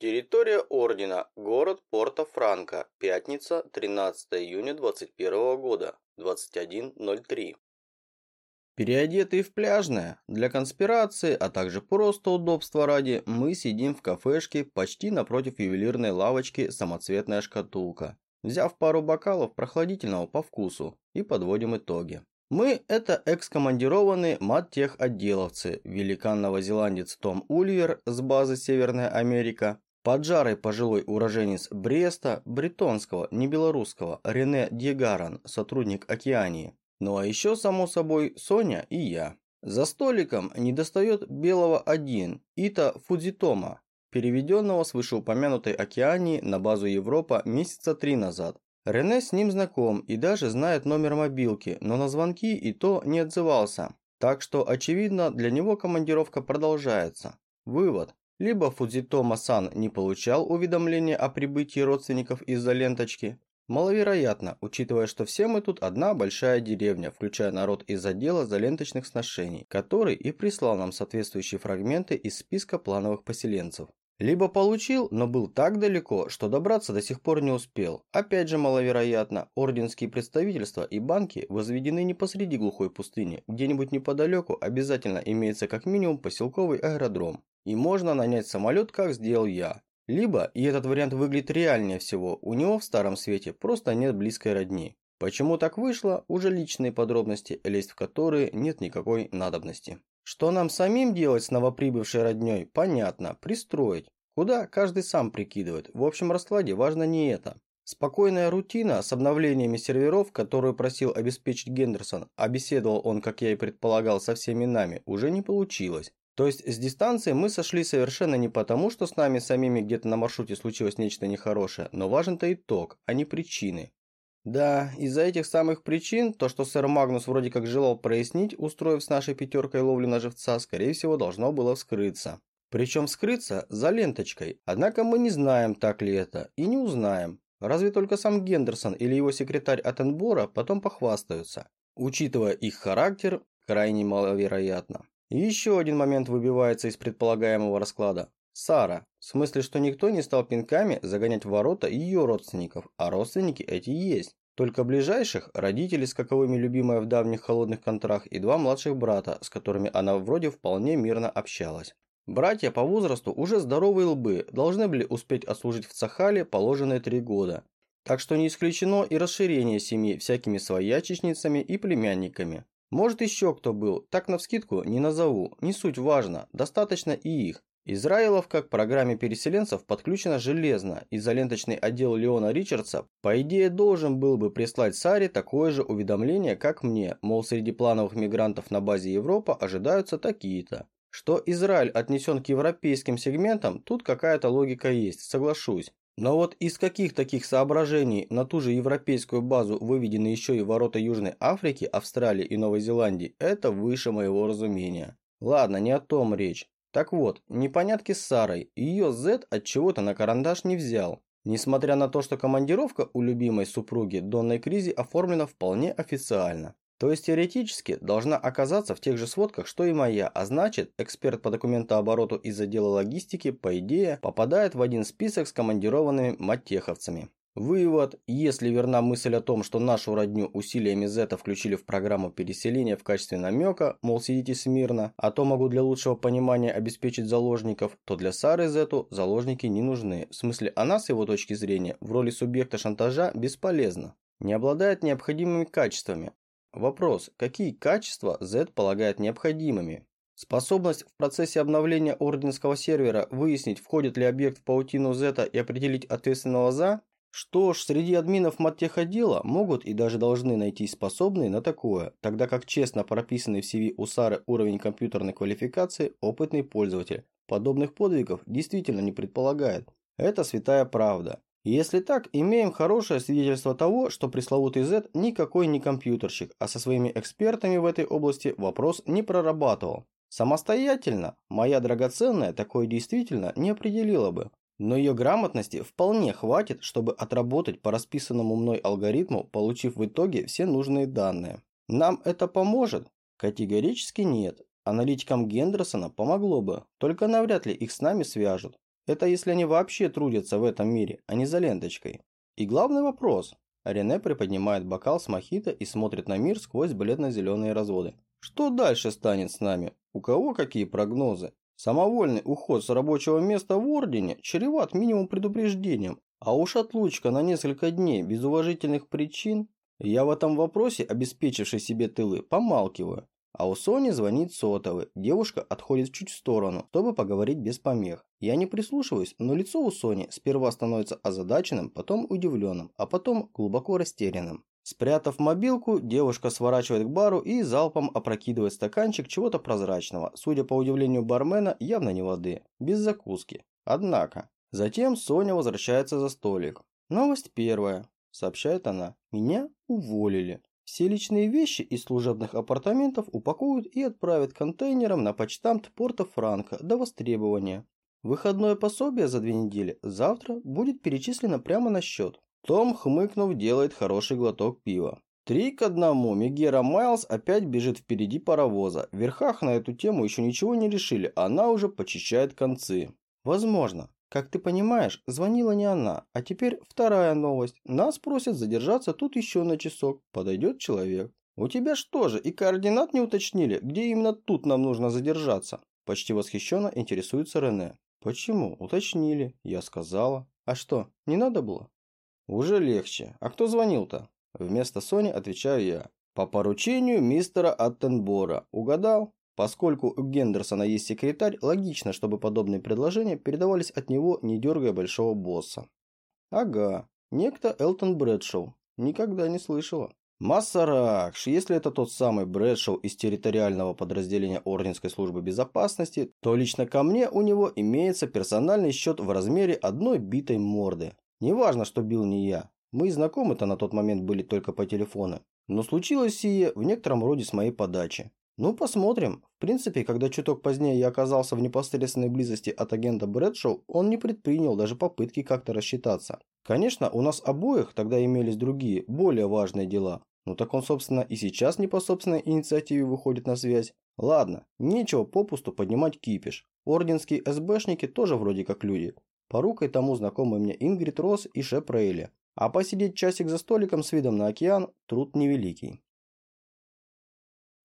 Территория Ордена. Город Порто-Франко. Пятница, 13 июня 21 года. 21.03. Переодетые в пляжное, для конспирации, а также просто удобства ради, мы сидим в кафешке почти напротив ювелирной лавочки «Самоцветная шкатулка», взяв пару бокалов прохладительного по вкусу и подводим итоги. Мы – это экскомандированные маттех-отделовцы, великан-новозеландец Том Ульвер с базы Северная Америка, поджарый пожилой уроженец Бреста, бретонского, не белорусского, Рене Дьегаран, сотрудник Океании. Ну а еще, само собой, Соня и я. За столиком недостает белого один, Ита Фудзитома, переведенного с вышеупомянутой Океании на базу Европа месяца три назад. Рене с ним знаком и даже знает номер мобилки, но на звонки и то не отзывался. Так что, очевидно, для него командировка продолжается. Вывод. Либо Фудзитома-сан не получал уведомления о прибытии родственников из-за ленточки. Маловероятно, учитывая, что все мы тут одна большая деревня, включая народ из отдела заленточных сношений, который и прислал нам соответствующие фрагменты из списка плановых поселенцев. Либо получил, но был так далеко, что добраться до сих пор не успел. Опять же маловероятно, орденские представительства и банки возведены не посреди глухой пустыни, где-нибудь неподалеку обязательно имеется как минимум поселковый аэродром. И можно нанять самолет, как сделал я. Либо, и этот вариант выглядит реальнее всего, у него в старом свете просто нет близкой родни. Почему так вышло, уже личные подробности, лезть в которые нет никакой надобности. Что нам самим делать с новоприбывшей родней, понятно, пристроить. Куда, каждый сам прикидывает. В общем раскладе важно не это. Спокойная рутина с обновлениями серверов, которую просил обеспечить Гендерсон, а беседовал он, как я и предполагал, со всеми нами, уже не получилось. То есть с дистанции мы сошли совершенно не потому, что с нами самими где-то на маршруте случилось нечто нехорошее, но важен-то итог, а не причины. Да, из-за этих самых причин, то, что сэр Магнус вроде как желал прояснить, устроив с нашей пятеркой ловлю на живца, скорее всего, должно было вскрыться. Причем скрыться за ленточкой. Однако мы не знаем, так ли это, и не узнаем. Разве только сам Гендерсон или его секретарь Аттенбора потом похвастаются. Учитывая их характер, крайне маловероятно. Еще один момент выбивается из предполагаемого расклада. Сара. В смысле, что никто не стал пинками загонять в ворота ее родственников, а родственники эти есть. Только ближайших, родители, с каковыми любимая в давних холодных контрах, и два младших брата, с которыми она вроде вполне мирно общалась. Братья по возрасту уже здоровые лбы, должны были успеть отслужить в Цахале положенные три года. Так что не исключено и расширение семьи всякими своячечницами и племянниками. Может еще кто был, так навскидку не назову, не суть важно, достаточно и их. Израиловка к программе переселенцев подключена железно, и заленточный отдел Леона Ричардса, по идее, должен был бы прислать Саре такое же уведомление, как мне, мол, среди плановых мигрантов на базе Европа ожидаются такие-то. Что Израиль отнесен к европейским сегментам, тут какая-то логика есть, соглашусь. Но вот из каких таких соображений на ту же европейскую базу выведены еще и ворота Южной Африки, Австралии и Новой Зеландии, это выше моего разумения. Ладно, не о том речь. Так вот, непонятки с Сарой, ее Z от чего-то на карандаш не взял. Несмотря на то, что командировка у любимой супруги Донной Кризи оформлена вполне официально. То есть теоретически должна оказаться в тех же сводках, что и моя, а значит, эксперт по документообороту из отдела логистики, по идее, попадает в один список с командированными матеховцами. Вывод. Если верна мысль о том, что нашу родню усилиями Зета включили в программу переселения в качестве намека, мол, сидите смирно, а то могу для лучшего понимания обеспечить заложников, то для Сары Зету заложники не нужны. В смысле, она с его точки зрения в роли субъекта шантажа бесполезна. Не обладает необходимыми качествами. Вопрос, какие качества Z полагает необходимыми? Способность в процессе обновления орденского сервера выяснить, входит ли объект в паутину Z и определить ответственного за что ж, среди админов маттехотдела могут и даже должны найти способные на такое, тогда как честно прописанный в CV у Сары уровень компьютерной квалификации опытный пользователь подобных подвигов действительно не предполагает. Это святая правда. Если так, имеем хорошее свидетельство того, что пресловутый Z никакой не компьютерщик, а со своими экспертами в этой области вопрос не прорабатывал. Самостоятельно моя драгоценная такое действительно не определила бы. Но ее грамотности вполне хватит, чтобы отработать по расписанному мной алгоритму, получив в итоге все нужные данные. Нам это поможет? Категорически нет. Аналитикам Гендерсона помогло бы, только навряд ли их с нами свяжут. Это если они вообще трудятся в этом мире, а не за ленточкой. И главный вопрос. Рене приподнимает бокал с мохито и смотрит на мир сквозь бледно-зеленые разводы. Что дальше станет с нами? У кого какие прогнозы? Самовольный уход с рабочего места в Ордене чреват минимум предупреждением, а уж отлучка на несколько дней без уважительных причин. Я в этом вопросе, обеспечивший себе тылы, помалкиваю. А у Сони звонит сотовый. Девушка отходит чуть в сторону, чтобы поговорить без помех. Я не прислушиваюсь, но лицо у Сони сперва становится озадаченным, потом удивленным, а потом глубоко растерянным. Спрятав мобилку, девушка сворачивает к бару и залпом опрокидывает стаканчик чего-то прозрачного, судя по удивлению бармена, явно не воды, без закуски. Однако, затем Соня возвращается за столик. «Новость первая», – сообщает она. «Меня уволили. Все личные вещи из служебных апартаментов упакуют и отправят контейнером на почтамт Порта Франко до востребования. Выходное пособие за две недели завтра будет перечислено прямо на счет. Том, хмыкнув, делает хороший глоток пива. Три к одному. Мегера Майлз опять бежит впереди паровоза. В верхах на эту тему еще ничего не решили, она уже почищает концы. Возможно. Как ты понимаешь, звонила не она. А теперь вторая новость. Нас просят задержаться тут еще на часок. Подойдет человек. У тебя что же, и координат не уточнили, где именно тут нам нужно задержаться? Почти восхищенно интересуется Рене. Почему? Уточнили. Я сказала. А что, не надо было? Уже легче. А кто звонил-то? Вместо Сони отвечаю я. По поручению мистера Аттенбора. Угадал? Поскольку у Гендерсона есть секретарь, логично, чтобы подобные предложения передавались от него, не дергая большого босса. Ага. Некто Элтон Брэдшоу. Никогда не слышала. Массаракш, если это тот самый Брэдшоу из территориального подразделения Орденской службы безопасности, то лично ко мне у него имеется персональный счет в размере одной битой морды. Неважно, что бил не я. Мы знакомы-то на тот момент были только по телефону. Но случилось сие в некотором роде с моей подачи. Ну, посмотрим. В принципе, когда чуток позднее я оказался в непосредственной близости от агента Брэдшоу, он не предпринял даже попытки как-то рассчитаться. Конечно, у нас обоих тогда имелись другие, более важные дела. Ну так он, собственно, и сейчас не по собственной инициативе выходит на связь. Ладно, нечего попусту поднимать кипиш. Орденские СБшники тоже вроде как люди. Порукой тому знакомы мне Ингрид Росс и Шеп Рейли. А посидеть часик за столиком с видом на океан – труд невеликий.